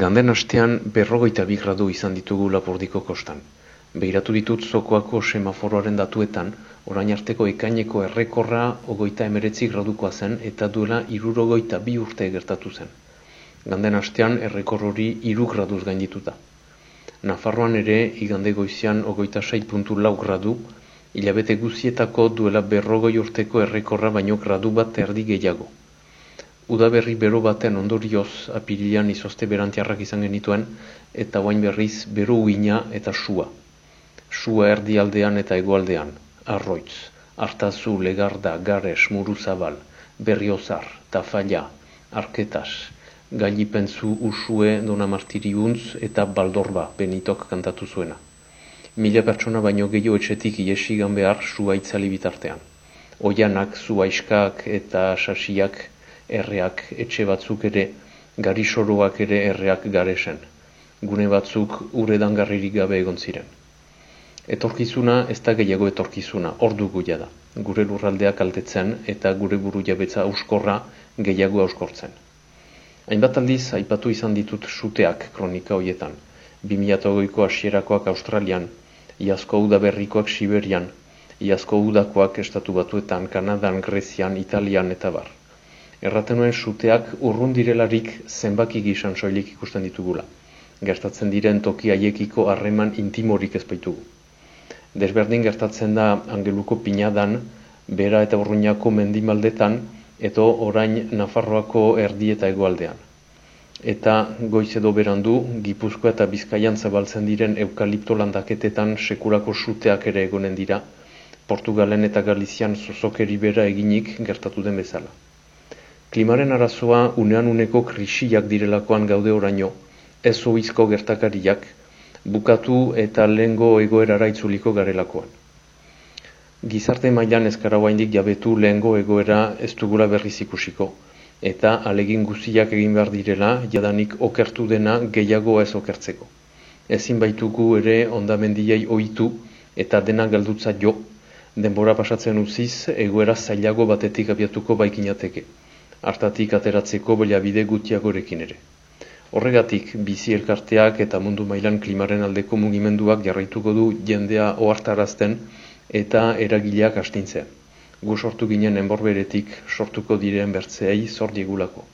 Ganden astean berrogeita bi gradu izan ditugu Lapurdiko kostan. Behiratu ditut zokoako semaforoaren datuetan, orain arteko ekaineko errekorra ogoita emeretzi gradukoa zen eta duela irurogoita bi urte gertatu zen. Ganden astean errekor hori iru graduz gaindituta. Nafarroan ere, igande goizian ogoita sei puntu lau gradu, hilabete guzietako duela berrogoi urteko errekorra baino gradu bat erdi gehiago udaberri bero baten ondorioz apirilean izozte berantiarrak izan genituen, eta guain berriz bero uina eta sua. Sua erdialdean eta egoaldean, arroitz, hartazu, legarda, gares, muruzabal, berriozar, tafalla, arketas, gailipentzu usue dona martiriuntz eta baldorba benitok kantatu zuena. Mila pertsona baino gehiago etxetik iesigan behar sua itzali bitartean. Oianak, zuaiskak eta sasiak erreak etxe batzuk ere, garisoroak ere erreak garesen. Gune batzuk uredan garririk gabe egon ziren. Etorkizuna ez da gehiago etorkizuna, ordu guia da. Gure lurraldeak altetzen eta gure buru jabetza auskorra gehiago auskortzen. Hainbat aldiz, aipatu izan ditut suteak kronika hoietan. 2008ko asierakoak Australian, iazko udaberrikoak Siberian, iazko udakoak estatu batuetan, Kanadan, Grezian, Italian eta bar erraten nuen suteak urrun direlarik zenbaki gizan soilik ikusten ditugula. Gertatzen diren toki haiekiko harreman intimorik ez baitugu. Desberdin gertatzen da angeluko pinadan, bera eta urruñako mendimaldetan, eto orain Nafarroako erdi eta egoaldean. Eta goiz edo berandu, Gipuzkoa eta Bizkaian zabaltzen diren eukalipto landaketetan sekurako suteak ere egonen dira, Portugalen eta Galizian zozokeri bera eginik gertatu den bezala. Klimaren arazoa unean uneko krisiak direlakoan gaude oraino, ez oizko gertakariak, bukatu eta lehengo egoerara itzuliko garelakoan. Gizarte mailan ezkara indik jabetu lehengo egoera ez dugula berriz ikusiko, eta alegin guziak egin behar direla jadanik okertu dena gehiago ez okertzeko. Ezin baitugu ere ondamendiai ohitu eta dena galdutza jo, denbora pasatzen uziz egoera zailago batetik abiatuko baikinateke hartatik ateratzeko bide gutiagorekin ere. Horregatik, bizi elkarteak eta mundu mailan klimaren aldeko mugimenduak jarraituko du jendea ohartarazten eta eragileak astintzen. Gu sortu ginen enborberetik sortuko diren bertzeai zor diegulako.